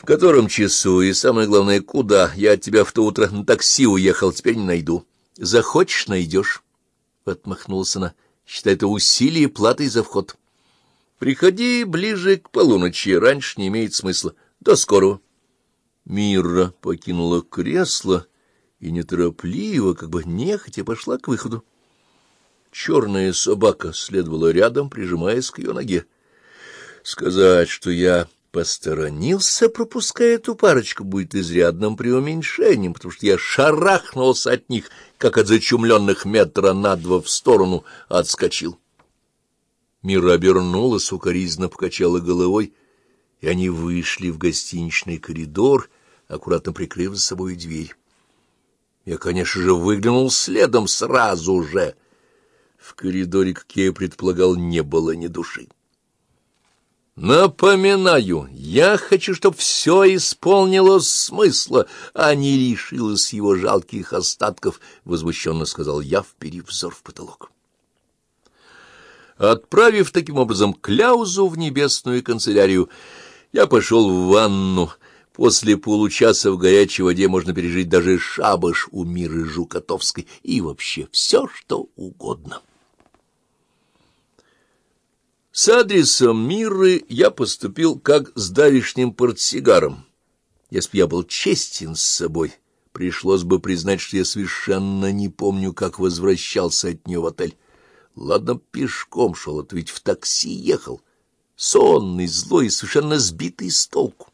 В котором часу и, самое главное, куда? Я от тебя в то утро на такси уехал, теперь не найду. Захочешь — найдешь, — отмахнулась она. Считай это усилие платой за вход. Приходи ближе к полуночи, раньше не имеет смысла. До скорого. Мира покинула кресло и неторопливо, как бы нехотя, пошла к выходу. Черная собака следовала рядом, прижимаясь к ее ноге. Сказать, что я посторонился, пропуская эту парочку, будет изрядным преуменьшением, потому что я шарахнулся от них, как от зачумленных метра на два в сторону отскочил. Мира обернулась, укоризненно покачала головой, и они вышли в гостиничный коридор, аккуратно прикрыв за собой дверь. Я, конечно же, выглянул следом сразу же. В коридоре, как я и предполагал, не было ни души. Напоминаю, я хочу, чтобы все исполнило смысла, а не лишилось его жалких остатков, — возмущенно сказал я, вперив взор в потолок. Отправив таким образом кляузу в небесную канцелярию, я пошел в ванну. После получаса в горячей воде можно пережить даже шабаш у Миры Жукотовской и вообще все, что угодно. С адресом Миры я поступил как с давишним портсигаром. Если бы я был честен с собой, пришлось бы признать, что я совершенно не помню, как возвращался от нее в отель. Ладно, пешком шел, а то ведь в такси ехал. Сонный, злой и совершенно сбитый с толку.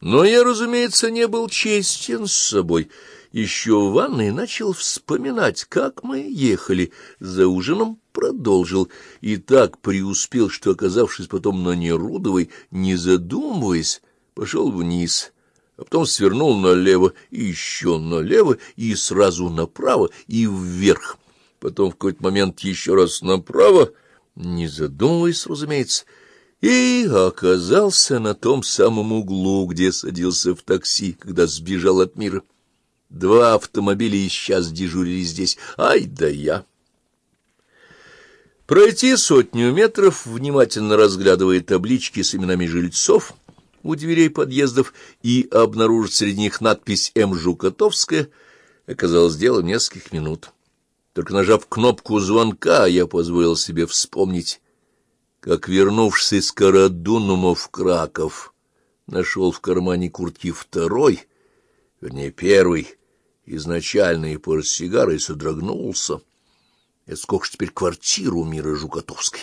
Но я, разумеется, не был честен с собой. Еще в ванной начал вспоминать, как мы ехали. За ужином продолжил. И так преуспел, что, оказавшись потом на Нерудовой, не задумываясь, пошел вниз, а потом свернул налево, еще налево, и сразу направо, и вверх. Потом в какой-то момент еще раз направо, не задумываясь, разумеется, — и оказался на том самом углу, где садился в такси, когда сбежал от мира. Два автомобиля и сейчас дежурили здесь. Ай да я! Пройти сотню метров, внимательно разглядывая таблички с именами жильцов у дверей подъездов и обнаружить среди них надпись «М. Жукотовская», оказалось делом нескольких минут. Только нажав кнопку звонка, я позволил себе вспомнить, как, вернувшись из Карадунума в Краков, нашел в кармане куртки второй, вернее, первый, изначальный портсигар и содрогнулся. Это сколько ж теперь квартиру Мира Жукотовской.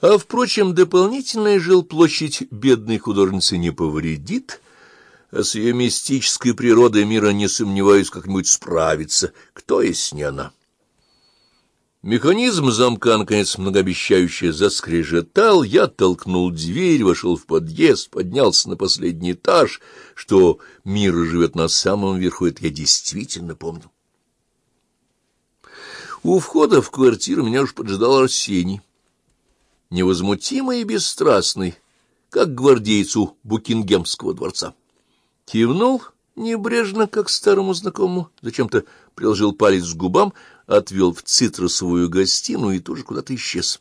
А, впрочем, дополнительная жилплощадь бедной художницы не повредит, а с ее мистической природой мира, не сомневаюсь, как-нибудь справиться. Кто есть не она? Механизм замка, наконец, многообещающе заскрежетал, я толкнул дверь, вошел в подъезд, поднялся на последний этаж. Что мир живет на самом верху, это я действительно помню. У входа в квартиру меня уж поджидал Арсений. Невозмутимый и бесстрастный, как гвардейцу Букингемского дворца. Кивнул небрежно, как старому знакомому, зачем-то приложил палец к губам, отвел в цитрусовую гостиную и тоже куда-то исчез.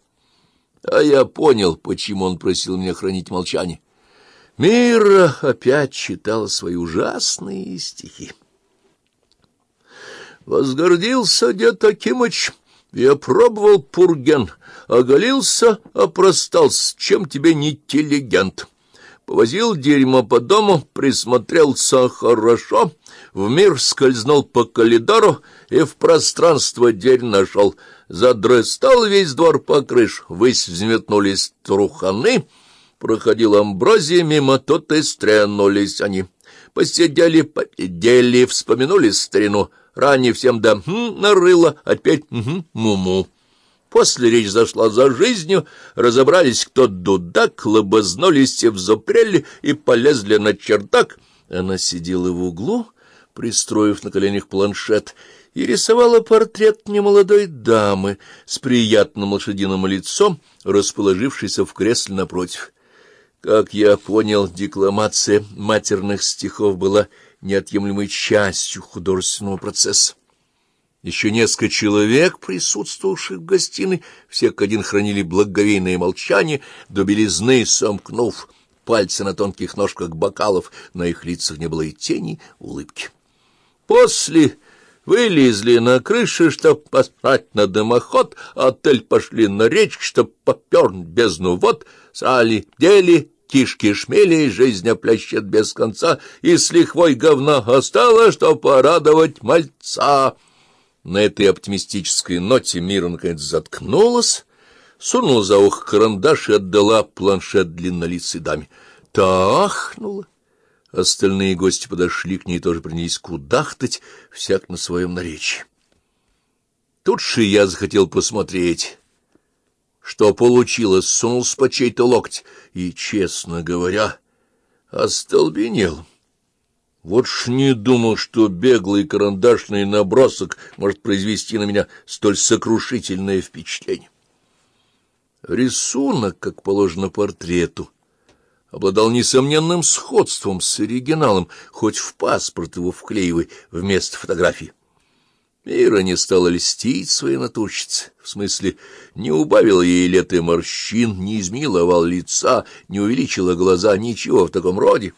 А я понял, почему он просил меня хранить молчание. Мира опять читала свои ужасные стихи. Возгордился дед Акимыч, я пробовал пурген, оголился, опростался, чем тебе не интеллигент. Повозил дерьмо по дому, присмотрелся хорошо, в мир скользнул по коридору и в пространство дверь нашел. Задрыстал весь двор по крыш, высь взметнулись труханы, проходил амброзия мимо, тут и стрянулись они. Посидели, посидели, вспомянули старину, ранее всем да хм, нарыло, опять угу, му-му. После речь зашла за жизнью, разобрались, кто дудак, лобознулись и взопрели и полезли на чердак. Она сидела в углу, пристроив на коленях планшет, и рисовала портрет немолодой дамы с приятным лошадиным лицом, расположившейся в кресле напротив. Как я понял, декламация матерных стихов была неотъемлемой частью художественного процесса. Еще несколько человек, присутствовавших в гостиной, все как один хранили благоговейное молчание, до белизны сомкнув пальцы на тонких ножках бокалов, на их лицах не было и тени улыбки. После вылезли на крышу, чтоб посмотреть на дымоход, а отель пошли на речку, чтоб попернуть бездну вод, срали, дели, кишки-шмели, жизнь оплящет без конца, и с лихвой говна осталось, чтоб порадовать мальца. На этой оптимистической ноте Мира наконец заткнулась, сунула за ухо карандаш и отдала планшет длиннолицей даме. Та ахнула. Остальные гости подошли к ней тоже принялись кудахтать, всяк на своем наречии. Тут же я захотел посмотреть, что получилось, сунулся по чей-то локоть и, честно говоря, остолбенел. Вот ж не думал, что беглый карандашный набросок может произвести на меня столь сокрушительное впечатление. Рисунок, как положено портрету, обладал несомненным сходством с оригиналом, хоть в паспорт его вклеивай вместо фотографии. Ира не стала льстить своей натурщице, в смысле, не убавила ей лет и морщин, не изменила овал лица, не увеличила глаза, ничего в таком роде.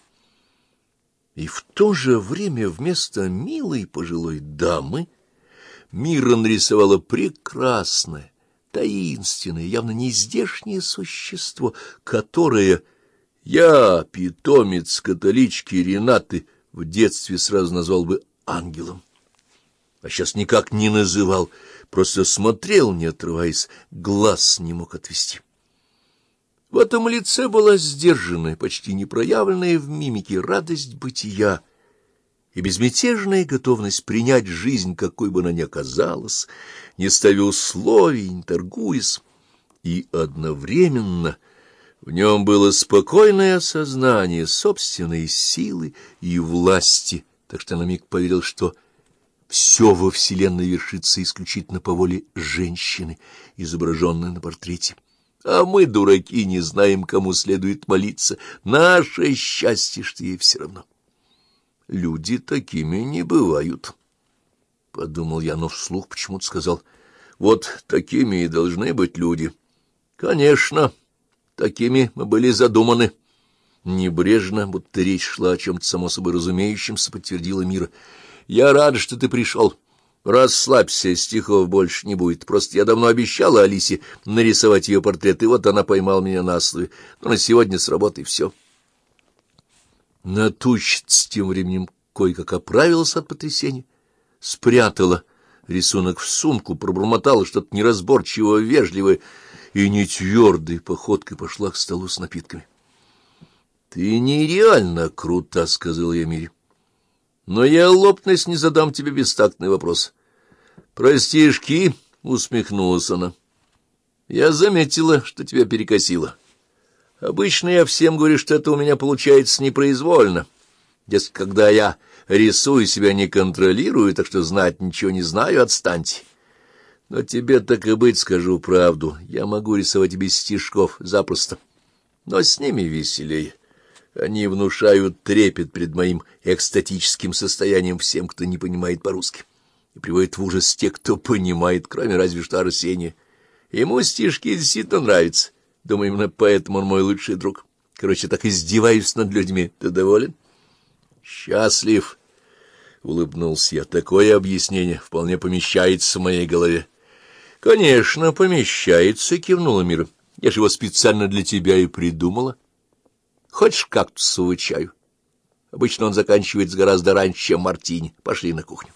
И в то же время вместо милой пожилой дамы Мира нарисовала прекрасное, таинственное, явно нездешнее существо, которое я, питомец католички Ренаты, в детстве сразу назвал бы ангелом. А сейчас никак не называл, просто смотрел, не отрываясь, глаз не мог отвести. В этом лице была сдержанная, почти непроявленная в мимике радость бытия и безмятежная готовность принять жизнь, какой бы она ни оказалась, не ставя условий, не торгуясь, и одновременно — в нем было спокойное осознание собственной силы и власти, так что на миг поверил, что все во Вселенной вершится исключительно по воле женщины, изображенной на портрете. А мы, дураки, не знаем, кому следует молиться. Наше счастье, что ей все равно. Люди такими не бывают, — подумал я, но вслух почему-то сказал. Вот такими и должны быть люди. Конечно, — Такими мы были задуманы. Небрежно, будто речь шла о чем-то само собой разумеющемся, подтвердила Мира. Я рад, что ты пришел. Расслабься, стихов больше не будет. Просто я давно обещала Алисе нарисовать ее портрет, и вот она поймала меня на слове. Но на сегодня с работой все. Натучец тем временем кое-как оправилась от потрясения, спрятала рисунок в сумку, пробормотала что-то неразборчивое, вежливое, и не твердой походкой пошла к столу с напитками. — Ты нереально крута, — сказал я Мире. — Но я лопность не задам тебе бестактный вопрос. — Простишки, — усмехнулась она. — Я заметила, что тебя перекосило. Обычно я всем говорю, что это у меня получается непроизвольно. Дескать, когда я рисую, себя не контролирую, так что знать ничего не знаю, отстаньте. Но тебе так и быть, скажу правду. Я могу рисовать без стишков запросто. Но с ними веселее. Они внушают трепет перед моим экстатическим состоянием всем, кто не понимает по-русски. И приводят в ужас тех, кто понимает, кроме разве что Арсения. Ему стишки действительно нравятся. Думаю, именно поэтому он мой лучший друг. Короче, так издеваюсь над людьми. Ты доволен? Счастлив, — улыбнулся я. Такое объяснение вполне помещается в моей голове. — Конечно, помещается, — кивнула Мира. — Я же его специально для тебя и придумала. Хочешь кактусового чаю? Обычно он заканчивается гораздо раньше, чем мартини. Пошли на кухню.